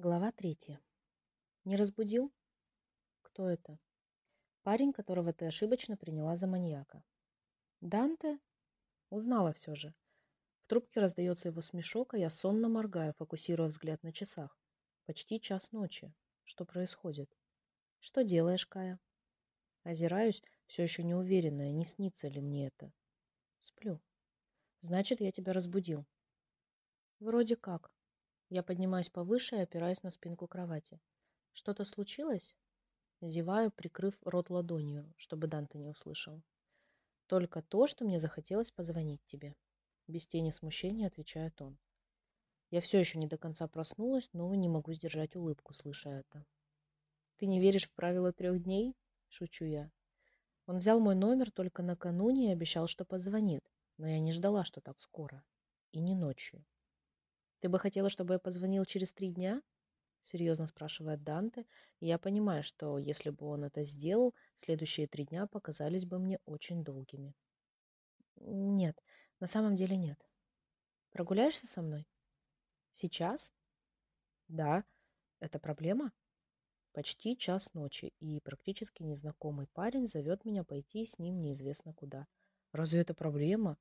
Глава третья. Не разбудил? Кто это? Парень, которого ты ошибочно приняла за маньяка. Данте? Узнала все же. В трубке раздается его смешок, а я сонно моргаю, фокусируя взгляд на часах. Почти час ночи. Что происходит? Что делаешь, Кая? Озираюсь, все еще не уверенная, не снится ли мне это. Сплю. Значит, я тебя разбудил. Вроде как. Я поднимаюсь повыше и опираюсь на спинку кровати. Что-то случилось? Зеваю, прикрыв рот ладонью, чтобы Данте не услышал. Только то, что мне захотелось позвонить тебе. Без тени смущения отвечает он. Я все еще не до конца проснулась, но не могу сдержать улыбку, слыша это. Ты не веришь в правила трех дней? Шучу я. Он взял мой номер только накануне и обещал, что позвонит, но я не ждала, что так скоро. И не ночью. Ты бы хотела, чтобы я позвонил через три дня? Серьезно спрашивает Данте, я понимаю, что если бы он это сделал, следующие три дня показались бы мне очень долгими. Нет, на самом деле нет. Прогуляешься со мной? Сейчас? Да. Это проблема? Почти час ночи, и практически незнакомый парень зовет меня пойти с ним неизвестно куда. Разве это проблема?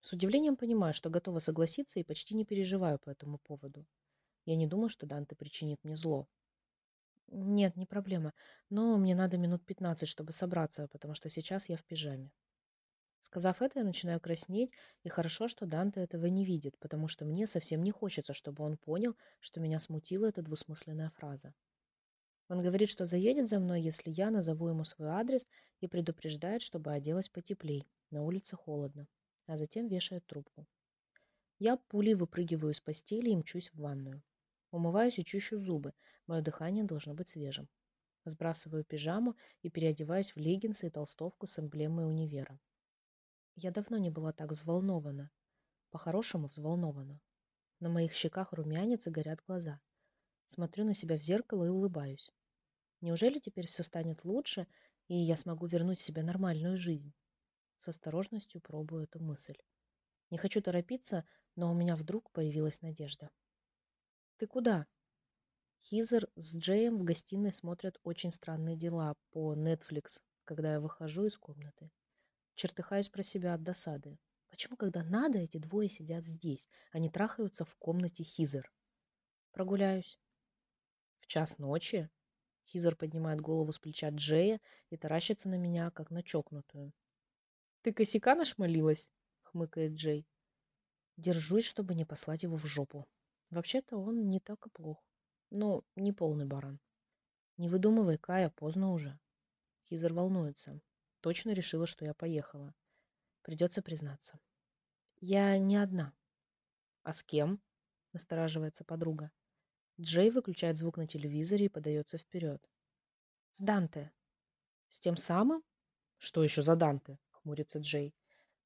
С удивлением понимаю, что готова согласиться и почти не переживаю по этому поводу. Я не думаю, что Данте причинит мне зло. Нет, не проблема. Но мне надо минут пятнадцать, чтобы собраться, потому что сейчас я в пижаме. Сказав это, я начинаю краснеть, и хорошо, что Данте этого не видит, потому что мне совсем не хочется, чтобы он понял, что меня смутила эта двусмысленная фраза. Он говорит, что заедет за мной, если я назову ему свой адрес и предупреждает, чтобы оделась потеплей. На улице холодно а затем вешает трубку. Я пулей выпрыгиваю из постели и мчусь в ванную. Умываюсь и чищу зубы, мое дыхание должно быть свежим. Сбрасываю пижаму и переодеваюсь в леггинсы и толстовку с эмблемой универа. Я давно не была так взволнована. По-хорошему взволнована. На моих щеках румянец и горят глаза. Смотрю на себя в зеркало и улыбаюсь. Неужели теперь все станет лучше, и я смогу вернуть себе нормальную жизнь? С осторожностью пробую эту мысль. Не хочу торопиться, но у меня вдруг появилась надежда. «Ты куда?» Хизер с Джеем в гостиной смотрят очень странные дела по Netflix, когда я выхожу из комнаты. Чертыхаюсь про себя от досады. Почему, когда надо, эти двое сидят здесь, а не трахаются в комнате Хизер? Прогуляюсь. В час ночи? Хизер поднимает голову с плеча Джея и таращится на меня, как на чокнутую. Ты косяка нашмалилась? Хмыкает Джей. Держусь, чтобы не послать его в жопу. Вообще-то он не так и плох. Ну, не полный баран. Не выдумывай, Кая, поздно уже. Хизер волнуется. Точно решила, что я поехала. Придется признаться. Я не одна. А с кем? Настораживается подруга. Джей выключает звук на телевизоре и подается вперед. С Данте. С тем самым? Что еще за Данте? Хмурится Джей.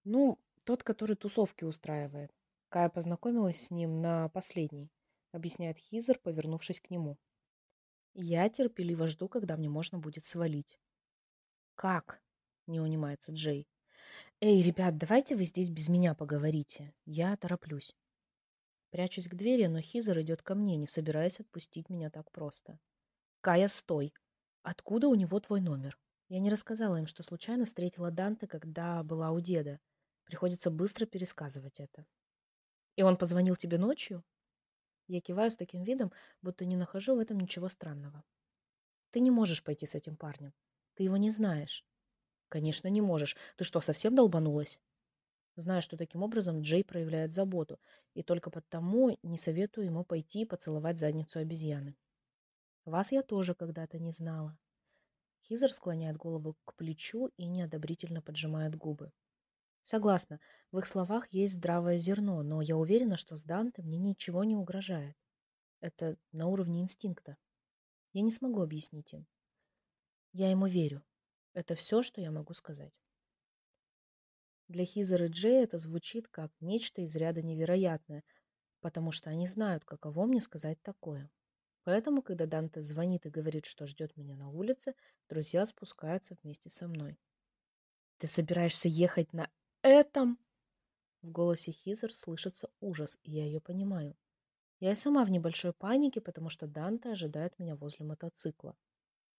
Ну, тот, который тусовки устраивает. Кая познакомилась с ним на последней, объясняет Хизер, повернувшись к нему. Я терпеливо жду, когда мне можно будет свалить. Как? Не унимается Джей. Эй, ребят, давайте вы здесь без меня поговорите. Я тороплюсь. Прячусь к двери, но Хизер идет ко мне, не собираясь отпустить меня так просто. Кая, стой! Откуда у него твой номер? Я не рассказала им, что случайно встретила Данте, когда была у деда. Приходится быстро пересказывать это. И он позвонил тебе ночью? Я киваю с таким видом, будто не нахожу в этом ничего странного. Ты не можешь пойти с этим парнем. Ты его не знаешь. Конечно, не можешь. Ты что, совсем долбанулась? Знаю, что таким образом Джей проявляет заботу, и только потому не советую ему пойти и поцеловать задницу обезьяны. Вас я тоже когда-то не знала. Хизер склоняет голову к плечу и неодобрительно поджимает губы. Согласна, в их словах есть здравое зерно, но я уверена, что с Данте мне ничего не угрожает. Это на уровне инстинкта. Я не смогу объяснить им. Я ему верю. Это все, что я могу сказать. Для Хизер и Джей это звучит как нечто из ряда невероятное, потому что они знают, каково мне сказать такое. Поэтому, когда Данте звонит и говорит, что ждет меня на улице, друзья спускаются вместе со мной. «Ты собираешься ехать на этом?» В голосе Хизер слышится ужас, и я ее понимаю. Я и сама в небольшой панике, потому что Данте ожидает меня возле мотоцикла.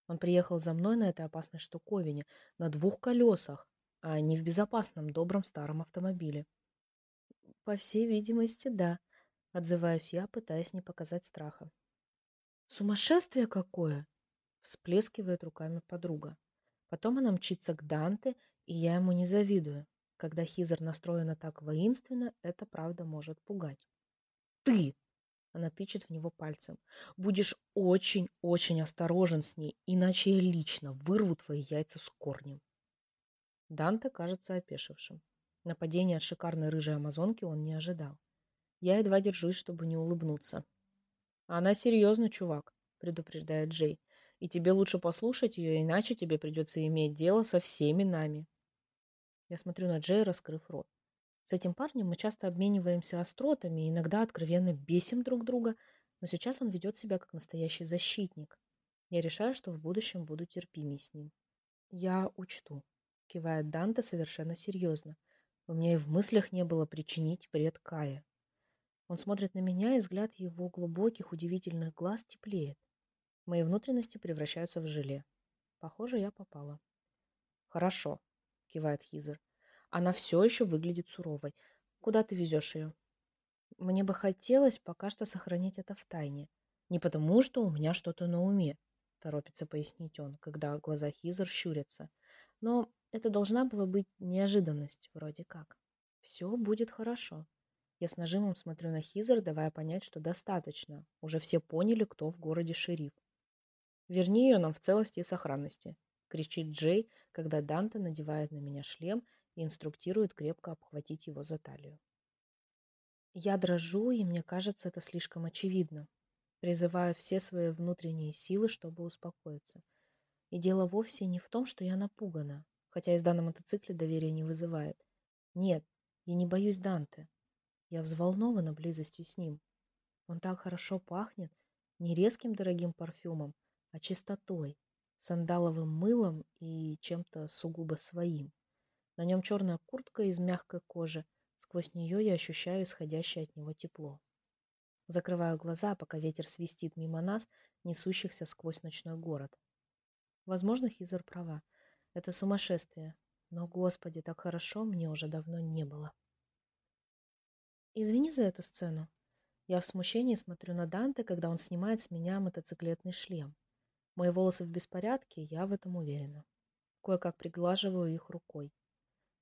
Он приехал за мной на этой опасной штуковине, на двух колесах, а не в безопасном, добром старом автомобиле. По всей видимости, да, отзываюсь я, пытаясь не показать страха. Сумасшествие какое! Всплескивает руками подруга. Потом она мчится к Данте, и я ему не завидую. Когда Хизер настроена так воинственно, это правда может пугать. Ты! Она тычет в него пальцем. Будешь очень-очень осторожен с ней, иначе я лично вырву твои яйца с корнем. Данте кажется опешившим. Нападение от шикарной рыжей амазонки он не ожидал. Я едва держусь, чтобы не улыбнуться. Она серьезно, чувак, предупреждает Джей. И тебе лучше послушать ее, иначе тебе придется иметь дело со всеми нами. Я смотрю на Джей, раскрыв рот. С этим парнем мы часто обмениваемся остротами и иногда откровенно бесим друг друга, но сейчас он ведет себя как настоящий защитник. Я решаю, что в будущем буду терпимей с ним. Я учту, кивает Данте совершенно серьезно. У меня и в мыслях не было причинить вред Кае. Он смотрит на меня, и взгляд его глубоких, удивительных глаз теплеет. Мои внутренности превращаются в желе. Похоже, я попала. Хорошо, кивает Хизер. Она все еще выглядит суровой. Куда ты везешь ее? Мне бы хотелось пока что сохранить это в тайне. Не потому, что у меня что-то на уме, торопится пояснить он, когда глаза Хизер щурятся. Но это должна была быть неожиданность, вроде как. Все будет хорошо. Я с нажимом смотрю на Хизер, давая понять, что достаточно. Уже все поняли, кто в городе шериф. Верни ее нам в целости и сохранности, кричит Джей, когда Данте надевает на меня шлем и инструктирует крепко обхватить его за талию. Я дрожу, и мне кажется, это слишком очевидно. Призываю все свои внутренние силы, чтобы успокоиться. И дело вовсе не в том, что я напугана, хотя езда на мотоцикле доверия не вызывает. Нет, я не боюсь Данте. Я взволнована близостью с ним. Он так хорошо пахнет, не резким дорогим парфюмом, а чистотой, сандаловым мылом и чем-то сугубо своим. На нем черная куртка из мягкой кожи. Сквозь нее я ощущаю исходящее от него тепло. Закрываю глаза, пока ветер свистит мимо нас, несущихся сквозь ночной город. Возможно, Хизер права. Это сумасшествие. Но, Господи, так хорошо мне уже давно не было. Извини за эту сцену. Я в смущении смотрю на Данте, когда он снимает с меня мотоциклетный шлем. Мои волосы в беспорядке, я в этом уверена. Кое-как приглаживаю их рукой.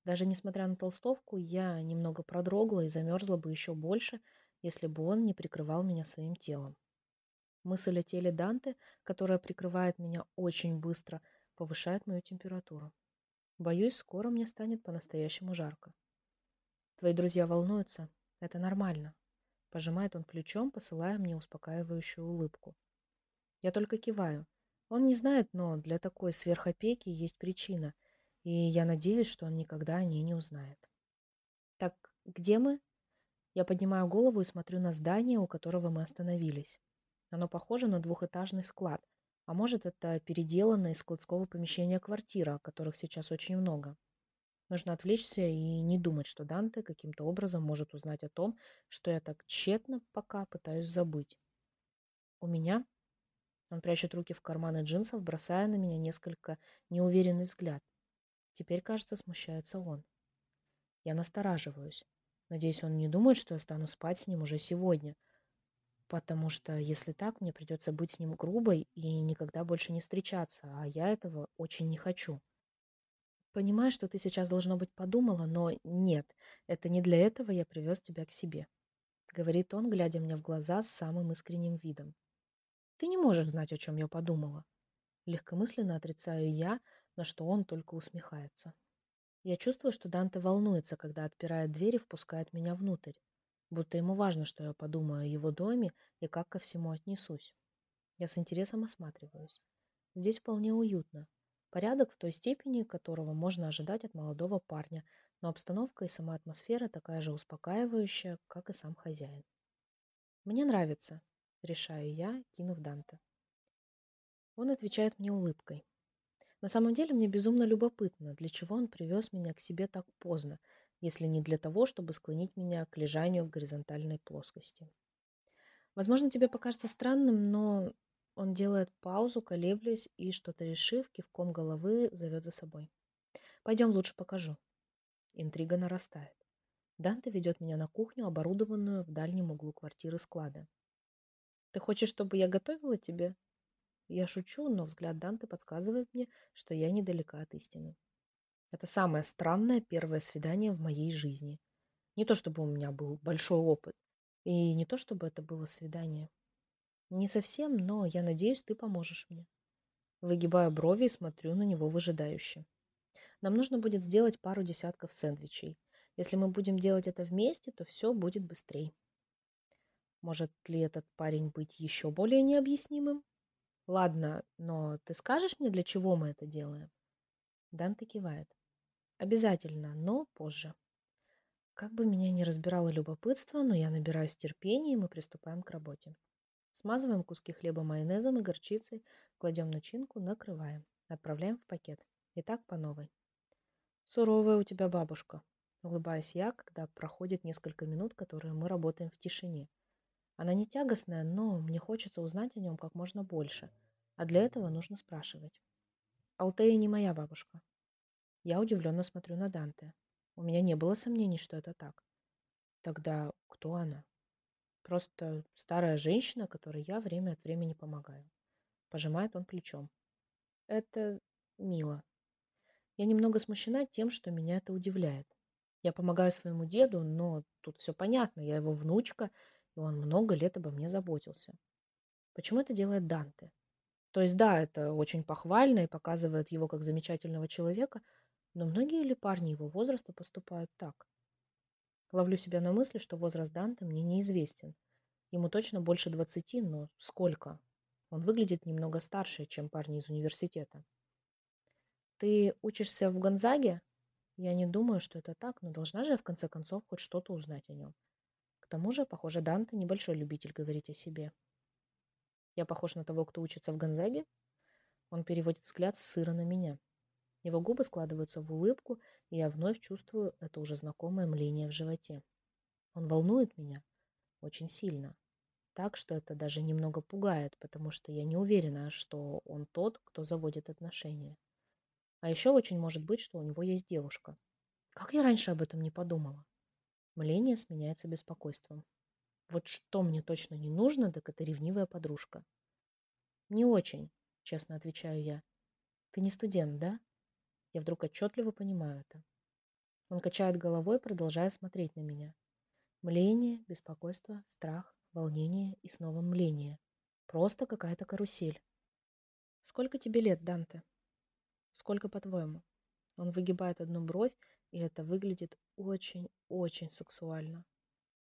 Даже несмотря на толстовку, я немного продрогла и замерзла бы еще больше, если бы он не прикрывал меня своим телом. Мысль о теле Данте, которая прикрывает меня очень быстро, повышает мою температуру. Боюсь, скоро мне станет по-настоящему жарко. Твои друзья волнуются. Это нормально. Пожимает он плечом, посылая мне успокаивающую улыбку. Я только киваю. Он не знает, но для такой сверхопеки есть причина – и я надеюсь, что он никогда о ней не узнает. Так, где мы? Я поднимаю голову и смотрю на здание, у которого мы остановились. Оно похоже на двухэтажный склад, а может это переделанная из складского помещения квартира, которых сейчас очень много. Нужно отвлечься и не думать, что Данте каким-то образом может узнать о том, что я так тщетно пока пытаюсь забыть. У меня... Он прячет руки в карманы джинсов, бросая на меня несколько неуверенный взгляд. Теперь, кажется, смущается он. Я настораживаюсь. Надеюсь, он не думает, что я стану спать с ним уже сегодня. Потому что, если так, мне придется быть с ним грубой и никогда больше не встречаться, а я этого очень не хочу. Понимаю, что ты сейчас, должно быть, подумала, но нет, это не для этого я привез тебя к себе. Говорит он, глядя мне в глаза с самым искренним видом. Ты не можешь знать, о чем я подумала. Легкомысленно отрицаю я, на что он только усмехается. Я чувствую, что Данте волнуется, когда отпирает дверь и впускает меня внутрь, будто ему важно, что я подумаю о его доме и как ко всему отнесусь. Я с интересом осматриваюсь. Здесь вполне уютно. Порядок в той степени, которого можно ожидать от молодого парня, но обстановка и сама атмосфера такая же успокаивающая, как и сам хозяин. Мне нравится, решаю я, кинув Данте. Он отвечает мне улыбкой. На самом деле мне безумно любопытно, для чего он привез меня к себе так поздно, если не для того, чтобы склонить меня к лежанию в горизонтальной плоскости. Возможно, тебе покажется странным, но он делает паузу, колеблясь, и, что-то решив, кивком головы зовет за собой. Пойдем лучше покажу. Интрига нарастает. Данте ведет меня на кухню, оборудованную в дальнем углу квартиры склада. Ты хочешь, чтобы я готовила тебе? Я шучу, но взгляд Данте подсказывает мне, что я недалека от истины. Это самое странное первое свидание в моей жизни. Не то чтобы у меня был большой опыт, и не то чтобы это было свидание. Не совсем, но я надеюсь, ты поможешь мне. Выгибаю брови и смотрю на него выжидающе. Нам нужно будет сделать пару десятков сэндвичей. Если мы будем делать это вместе, то все будет быстрее. Может ли этот парень быть еще более необъяснимым? Ладно, но ты скажешь мне, для чего мы это делаем? Данте кивает. Обязательно, но позже. Как бы меня ни разбирало любопытство, но я набираюсь терпения, и мы приступаем к работе. Смазываем куски хлеба майонезом и горчицей, кладем начинку, накрываем. Отправляем в пакет. И так по новой. Суровая у тебя бабушка. Улыбаюсь я, когда проходит несколько минут, которые мы работаем в тишине. Она не тягостная, но мне хочется узнать о нем как можно больше. А для этого нужно спрашивать. Алтея не моя бабушка. Я удивленно смотрю на Данте. У меня не было сомнений, что это так. Тогда кто она? Просто старая женщина, которой я время от времени помогаю. Пожимает он плечом. Это мило. Я немного смущена тем, что меня это удивляет. Я помогаю своему деду, но тут все понятно. Я его внучка, и он много лет обо мне заботился. Почему это делает Данте? То есть да, это очень похвально и показывает его как замечательного человека, но многие ли парни его возраста поступают так? Ловлю себя на мысли, что возраст Данте мне неизвестен. Ему точно больше двадцати, но сколько? Он выглядит немного старше, чем парни из университета. Ты учишься в Гонзаге? Я не думаю, что это так, но должна же я в конце концов хоть что-то узнать о нем. К тому же, похоже, Данте небольшой любитель говорить о себе. Я похож на того, кто учится в Гонзаге? Он переводит взгляд с сыра на меня. Его губы складываются в улыбку, и я вновь чувствую это уже знакомое мление в животе. Он волнует меня очень сильно. Так что это даже немного пугает, потому что я не уверена, что он тот, кто заводит отношения. А еще очень может быть, что у него есть девушка. Как я раньше об этом не подумала? Мление сменяется беспокойством. Вот что мне точно не нужно, так это ревнивая подружка. Не очень, честно отвечаю я. Ты не студент, да? Я вдруг отчетливо понимаю это. Он качает головой, продолжая смотреть на меня. Мление, беспокойство, страх, волнение и снова мление. Просто какая-то карусель. Сколько тебе лет, Данте? Сколько, по-твоему? Он выгибает одну бровь, и это выглядит очень-очень сексуально.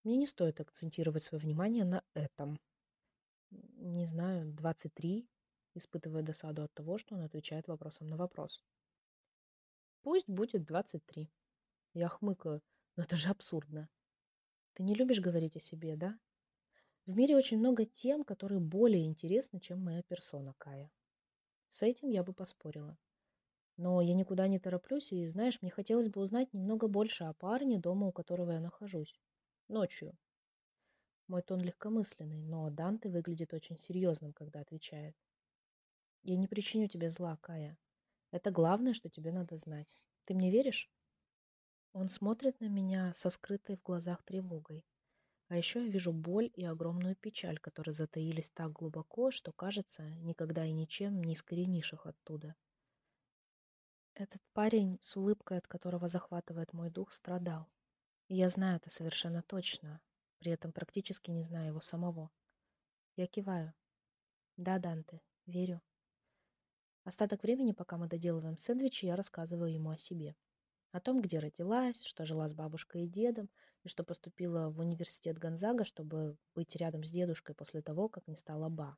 Мне не стоит акцентировать свое внимание на этом. Не знаю, 23, испытывая досаду от того, что он отвечает вопросом на вопрос. Пусть будет 23. Я хмыкаю, но это же абсурдно. Ты не любишь говорить о себе, да? В мире очень много тем, которые более интересны, чем моя персона, Кая. С этим я бы поспорила. Но я никуда не тороплюсь, и, знаешь, мне хотелось бы узнать немного больше о парне, дома у которого я нахожусь. Ночью. Мой тон легкомысленный, но Данте выглядит очень серьезным, когда отвечает. Я не причиню тебе зла, Кая. Это главное, что тебе надо знать. Ты мне веришь? Он смотрит на меня со скрытой в глазах тревогой. А еще я вижу боль и огромную печаль, которые затаились так глубоко, что, кажется, никогда и ничем не искоренишь их оттуда. Этот парень, с улыбкой от которого захватывает мой дух, страдал. И я знаю это совершенно точно, при этом практически не знаю его самого. Я киваю. Да, Данте, верю. Остаток времени, пока мы доделываем сэндвичи, я рассказываю ему о себе. О том, где родилась, что жила с бабушкой и дедом, и что поступила в университет Гонзага, чтобы быть рядом с дедушкой после того, как не стала Ба.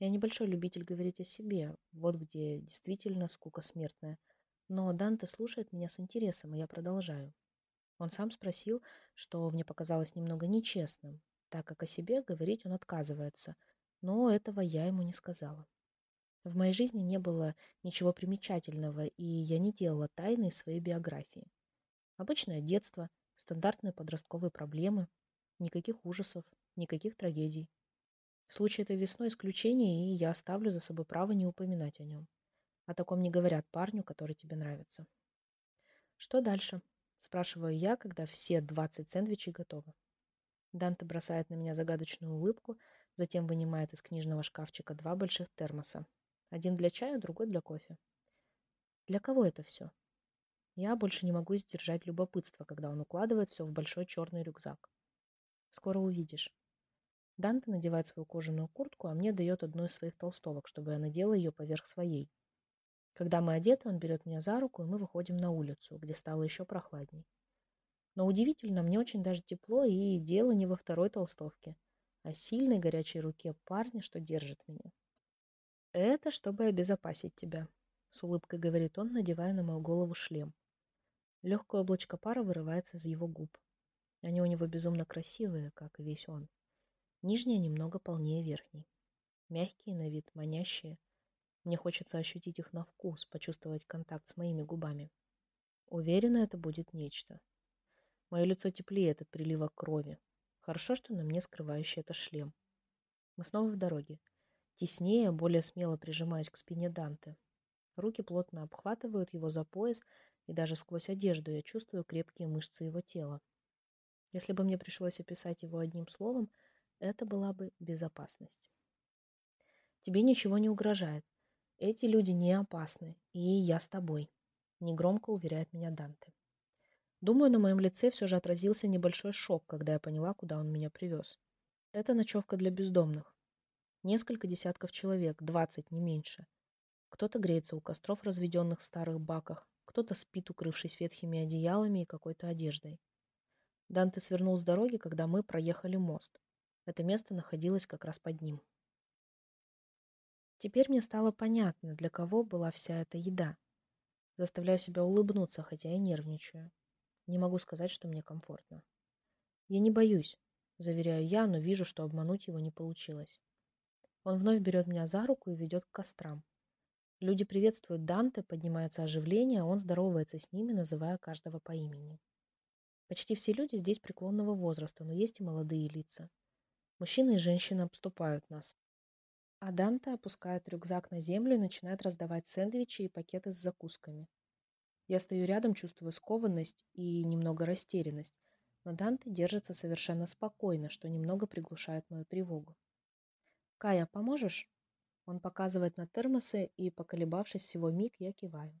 Я небольшой любитель говорить о себе, вот где действительно скука смертная. Но Данте слушает меня с интересом, и я продолжаю. Он сам спросил, что мне показалось немного нечестным, так как о себе говорить он отказывается, но этого я ему не сказала. В моей жизни не было ничего примечательного, и я не делала тайны своей биографии. Обычное детство, стандартные подростковые проблемы, никаких ужасов, никаких трагедий. Случай этой весной исключение, и я оставлю за собой право не упоминать о нем. О таком не говорят парню, который тебе нравится. Что дальше? Спрашиваю я, когда все 20 сэндвичей готовы. Данте бросает на меня загадочную улыбку, затем вынимает из книжного шкафчика два больших термоса. Один для чая, другой для кофе. Для кого это все? Я больше не могу сдержать любопытство, когда он укладывает все в большой черный рюкзак. Скоро увидишь. Данте надевает свою кожаную куртку, а мне дает одну из своих толстовок, чтобы я надела ее поверх своей. Когда мы одеты, он берет меня за руку, и мы выходим на улицу, где стало еще прохладней. Но удивительно, мне очень даже тепло, и дело не во второй толстовке, а сильной горячей руке парня, что держит меня. «Это чтобы обезопасить тебя», — с улыбкой говорит он, надевая на мою голову шлем. Легкое облачко пара вырывается из его губ. Они у него безумно красивые, как и весь он. Нижняя немного полнее верхней. Мягкие на вид, манящие. Мне хочется ощутить их на вкус, почувствовать контакт с моими губами. Уверена, это будет нечто. Мое лицо теплеет от прилива крови. Хорошо, что на мне скрывающий это шлем. Мы снова в дороге. Теснее, более смело прижимаюсь к спине Данте. Руки плотно обхватывают его за пояс, и даже сквозь одежду я чувствую крепкие мышцы его тела. Если бы мне пришлось описать его одним словом, это была бы безопасность. Тебе ничего не угрожает. Эти люди не опасны, и я с тобой, негромко уверяет меня Данте. Думаю, на моем лице все же отразился небольшой шок, когда я поняла, куда он меня привез. Это ночевка для бездомных. Несколько десятков человек, двадцать, не меньше. Кто-то греется у костров, разведенных в старых баках, кто-то спит, укрывшись ветхими одеялами и какой-то одеждой. Данте свернул с дороги, когда мы проехали мост. Это место находилось как раз под ним. Теперь мне стало понятно, для кого была вся эта еда. Заставляю себя улыбнуться, хотя и нервничаю. Не могу сказать, что мне комфортно. Я не боюсь, заверяю я, но вижу, что обмануть его не получилось. Он вновь берет меня за руку и ведет к кострам. Люди приветствуют Данте, поднимается оживление, а он здоровается с ними, называя каждого по имени. Почти все люди здесь преклонного возраста, но есть и молодые лица. Мужчины и женщины обступают нас. А Данте опускает рюкзак на землю и начинает раздавать сэндвичи и пакеты с закусками. Я стою рядом, чувствую скованность и немного растерянность, но Данте держится совершенно спокойно, что немного приглушает мою тревогу. «Кая, поможешь?» Он показывает на термосы, и, поколебавшись всего миг, я киваю.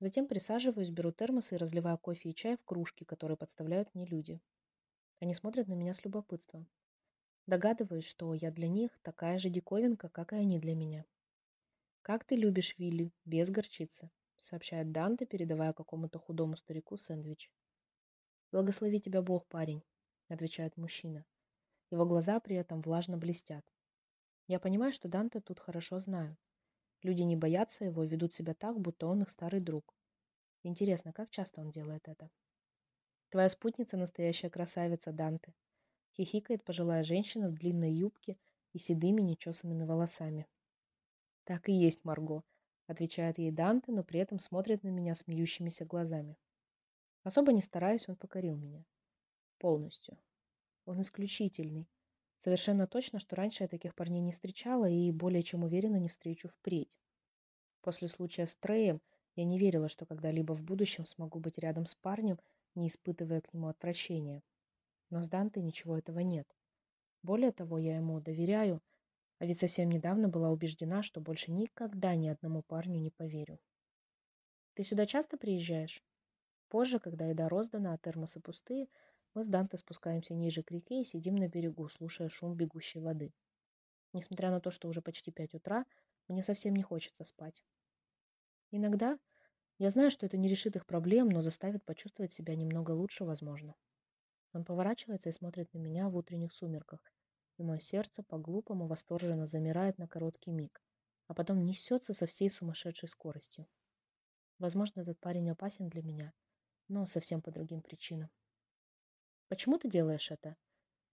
Затем присаживаюсь, беру термосы и разливаю кофе и чай в кружки, которые подставляют мне люди. Они смотрят на меня с любопытством. Догадываюсь, что я для них такая же диковинка, как и они для меня. «Как ты любишь Вилли, без горчицы», — сообщает Данте, передавая какому-то худому старику сэндвич. «Благослови тебя Бог, парень», — отвечает мужчина. Его глаза при этом влажно блестят. Я понимаю, что Данте тут хорошо знают. Люди не боятся его и ведут себя так, будто он их старый друг. Интересно, как часто он делает это? Твоя спутница настоящая красавица, Данте, хихикает пожилая женщина в длинной юбке и седыми нечесанными волосами. Так и есть, Марго, отвечает ей Данте, но при этом смотрит на меня смеющимися глазами. Особо не стараюсь, он покорил меня. Полностью. Он исключительный. Совершенно точно, что раньше я таких парней не встречала и более чем уверена не встречу впредь. После случая с Треем я не верила, что когда-либо в будущем смогу быть рядом с парнем, не испытывая к нему отвращения. Но с Дантой ничего этого нет. Более того, я ему доверяю, а ведь совсем недавно была убеждена, что больше никогда ни одному парню не поверю. Ты сюда часто приезжаешь? Позже, когда еда роздана, а термосы пустые, мы с Данте спускаемся ниже к реке и сидим на берегу, слушая шум бегущей воды. Несмотря на то, что уже почти пять утра, мне совсем не хочется спать. Иногда я знаю, что это не решит их проблем, но заставит почувствовать себя немного лучше, возможно. Он поворачивается и смотрит на меня в утренних сумерках, и мое сердце по-глупому восторженно замирает на короткий миг, а потом несется со всей сумасшедшей скоростью. Возможно, этот парень опасен для меня, но совсем по другим причинам. Почему ты делаешь это?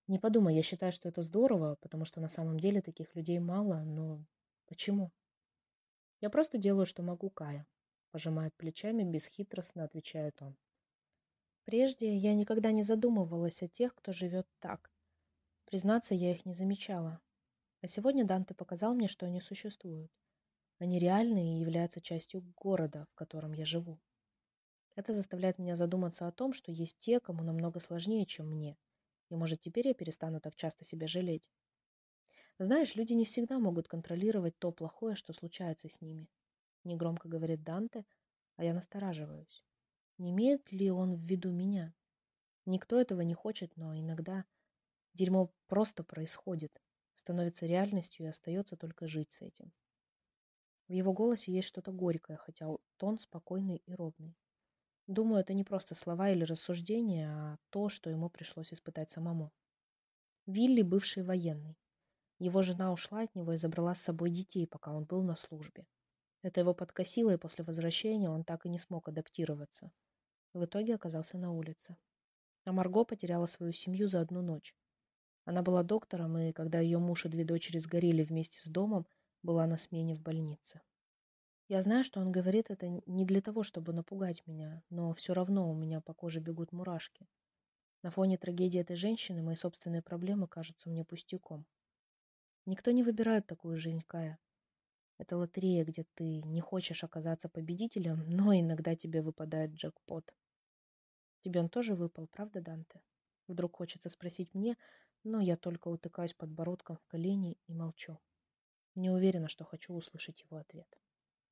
Не подумай, я считаю, что это здорово, потому что на самом деле таких людей мало, но почему? Я просто делаю, что могу, Кая, пожимает плечами, бесхитростно отвечает он. Прежде я никогда не задумывалась о тех, кто живет так. Признаться, я их не замечала. А сегодня Данте показал мне, что они существуют. Они реальны и являются частью города, в котором я живу. Это заставляет меня задуматься о том, что есть те, кому намного сложнее, чем мне. И может теперь я перестану так часто себя жалеть. Знаешь, люди не всегда могут контролировать то плохое, что случается с ними. Негромко говорит Данте, а я настораживаюсь. Не имеет ли он в виду меня? Никто этого не хочет, но иногда дерьмо просто происходит, становится реальностью и остается только жить с этим. В его голосе есть что-то горькое, хотя тон спокойный и ровный. Думаю, это не просто слова или рассуждения, а то, что ему пришлось испытать самому. Вилли – бывший военный. Его жена ушла от него и забрала с собой детей, пока он был на службе. Это его подкосило, и после возвращения он так и не смог адаптироваться. В итоге оказался на улице. А Марго потеряла свою семью за одну ночь. Она была доктором, и когда ее муж и две дочери сгорели вместе с домом, была на смене в больнице. Я знаю, что он говорит это не для того, чтобы напугать меня, но все равно у меня по коже бегут мурашки. На фоне трагедии этой женщины мои собственные проблемы кажутся мне пустяком. Никто не выбирает такую жизнь, Кая. Это лотерея, где ты не хочешь оказаться победителем, но иногда тебе выпадает джекпот. Тебе он тоже выпал, правда, Данте? Вдруг хочется спросить мне, но я только утыкаюсь подбородком в колени и молчу. Не уверена, что хочу услышать его ответ.